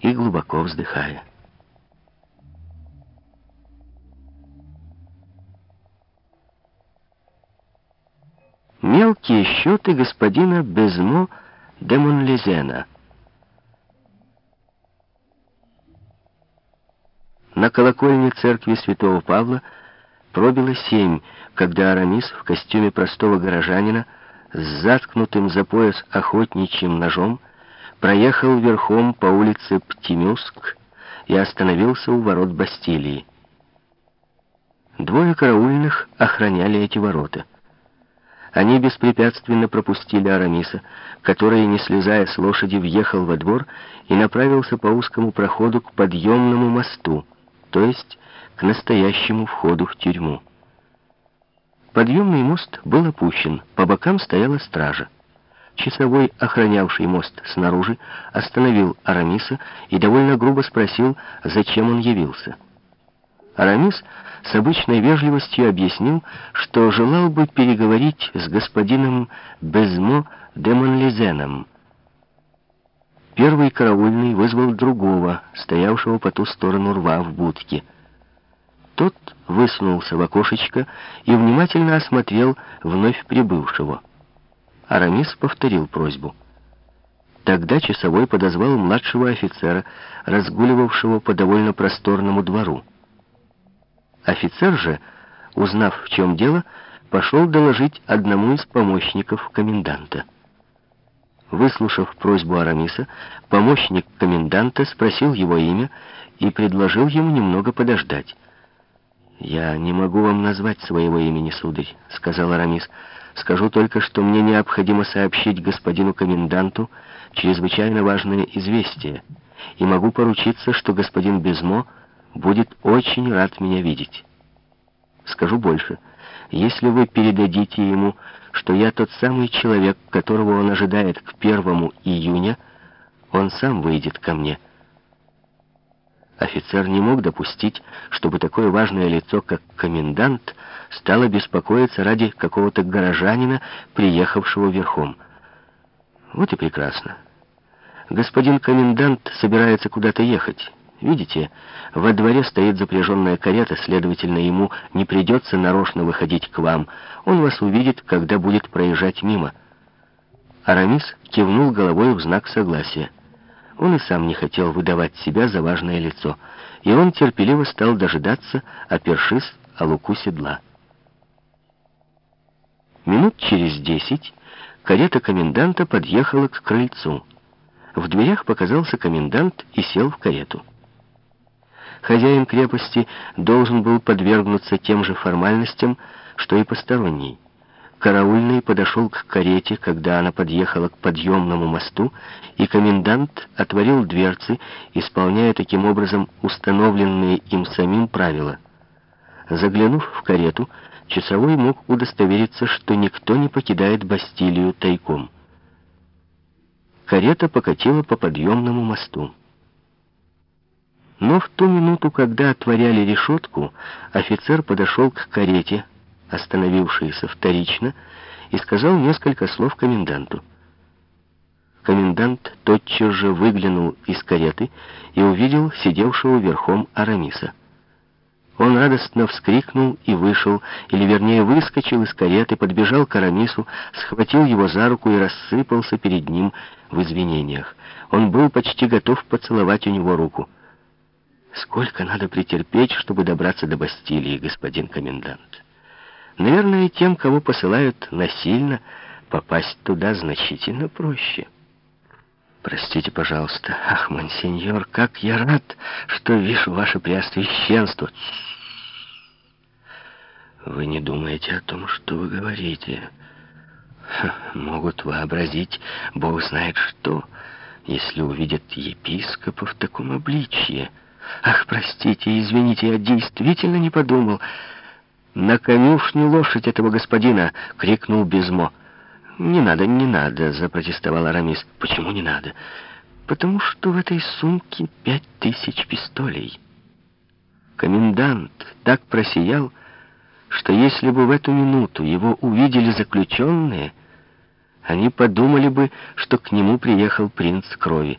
и глубоко вздыхая. Мелкие счеты господина Безмо де Монлезена. На колокольне церкви святого Павла пробило семь, когда Арамис в костюме простого горожанина с заткнутым за пояс охотничьим ножом проехал верхом по улице Птимюск и остановился у ворот Бастилии. Двое караульных охраняли эти ворота. Они беспрепятственно пропустили Арамиса, который, не слезая с лошади, въехал во двор и направился по узкому проходу к подъемному мосту, то есть к настоящему входу в тюрьму. Подъемный мост был опущен, по бокам стояла стража. Часовой, охранявший мост снаружи, остановил Арамиса и довольно грубо спросил, зачем он явился. Арамис с обычной вежливостью объяснил, что желал бы переговорить с господином Безмо де Монлизеном. Первый караульный вызвал другого, стоявшего по ту сторону рва в будке. Тот высунулся в окошечко и внимательно осмотрел вновь прибывшего. Арамис повторил просьбу. Тогда часовой подозвал младшего офицера, разгуливавшего по довольно просторному двору. Офицер же, узнав, в чем дело, пошел доложить одному из помощников коменданта. Выслушав просьбу Арамиса, помощник коменданта спросил его имя и предложил ему немного подождать. «Я не могу вам назвать своего имени, сударь», — сказал Арамис. «Скажу только, что мне необходимо сообщить господину коменданту чрезвычайно важное известие, и могу поручиться, что господин Безмо будет очень рад меня видеть. Скажу больше. Если вы передадите ему, что я тот самый человек, которого он ожидает к первому июня, он сам выйдет ко мне». Офицер не мог допустить, чтобы такое важное лицо, как комендант, стало беспокоиться ради какого-то горожанина, приехавшего верхом. Вот и прекрасно. Господин комендант собирается куда-то ехать. Видите, во дворе стоит запряженная карета, следовательно, ему не придется нарочно выходить к вам. Он вас увидит, когда будет проезжать мимо. Арамис кивнул головой в знак согласия. Он и сам не хотел выдавать себя за важное лицо, и он терпеливо стал дожидаться, опершись о луку седла. Минут через десять карета коменданта подъехала к крыльцу. В дверях показался комендант и сел в карету. Хозяин крепости должен был подвергнуться тем же формальностям, что и посторонний. Караульный подошел к карете, когда она подъехала к подъемному мосту, и комендант отворил дверцы, исполняя таким образом установленные им самим правила. Заглянув в карету, часовой мог удостовериться, что никто не покидает Бастилию тайком. Карета покатила по подъемному мосту. Но в ту минуту, когда отворяли решетку, офицер подошел к карете, остановившийся вторично, и сказал несколько слов коменданту. Комендант тотчас же выглянул из кареты и увидел сидевшего верхом Арамиса. Он радостно вскрикнул и вышел, или вернее выскочил из кареты, подбежал к Арамису, схватил его за руку и рассыпался перед ним в извинениях. Он был почти готов поцеловать у него руку. «Сколько надо претерпеть, чтобы добраться до Бастилии, господин комендант?» Наверное, тем, кого посылают насильно, попасть туда значительно проще. Простите, пожалуйста. Ах, монсеньор, как я рад, что вижу ваше преосвященство. Вы не думаете о том, что вы говорите. Ха, могут вообразить, Бог знает что, если увидят епископа в таком обличье. Ах, простите, извините, я действительно не подумал... «На конюшню лошадь этого господина!» — крикнул Безмо. «Не надо, не надо!» — запротестовал Арамис. «Почему не надо?» «Потому что в этой сумке пять тысяч пистолей». Комендант так просиял, что если бы в эту минуту его увидели заключенные, они подумали бы, что к нему приехал принц крови.